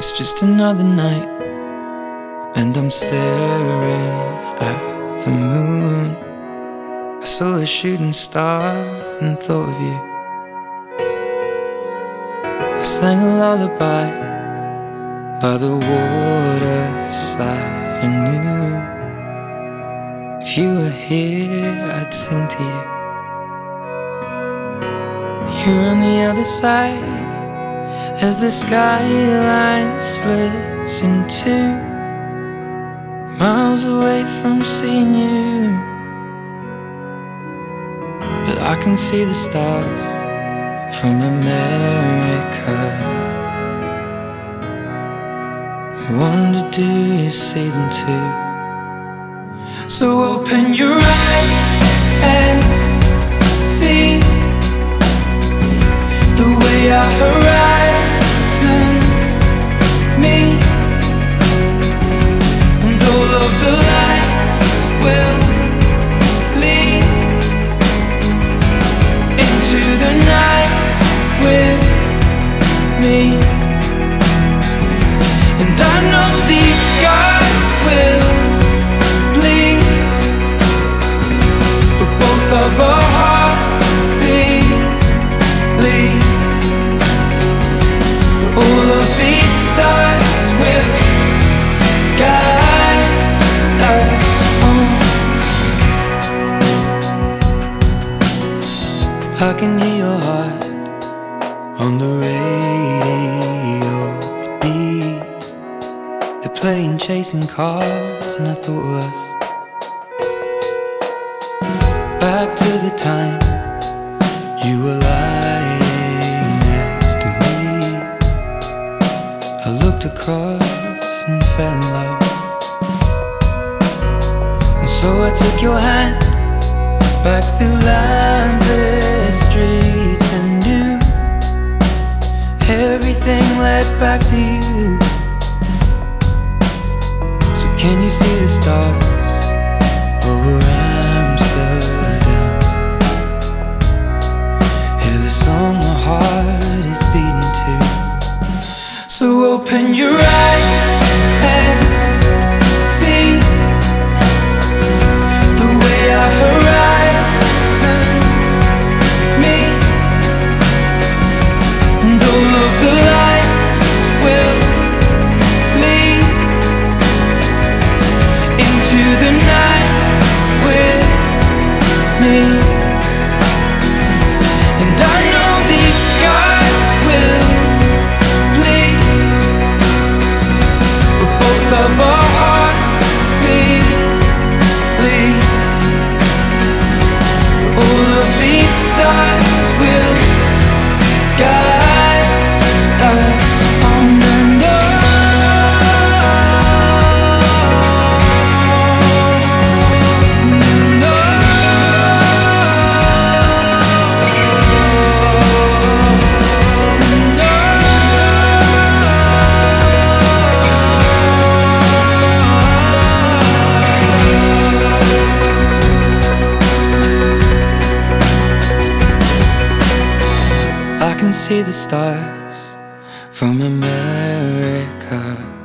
It's just another night, and I'm staring at the moon. I saw a shooting star and thought of you. I sang a lullaby by the waterside and knew if you were here, I'd sing to you. You're on the other side as the skyline splits in two, miles away from seeing you. But I can see the stars from America. I wonder, do you see them too? So open your eyes I can hear your heart on the radio. It beats. They're playing chasing cars, and I thought of us. Back to the time you were lying next to me. I looked across and fell in love. And so I took your hand back through lamplit streets and knew everything led back to you. So can you see the stars over Amsterdam? Hear the song my heart is beating to. So open your eyes see the stars from America.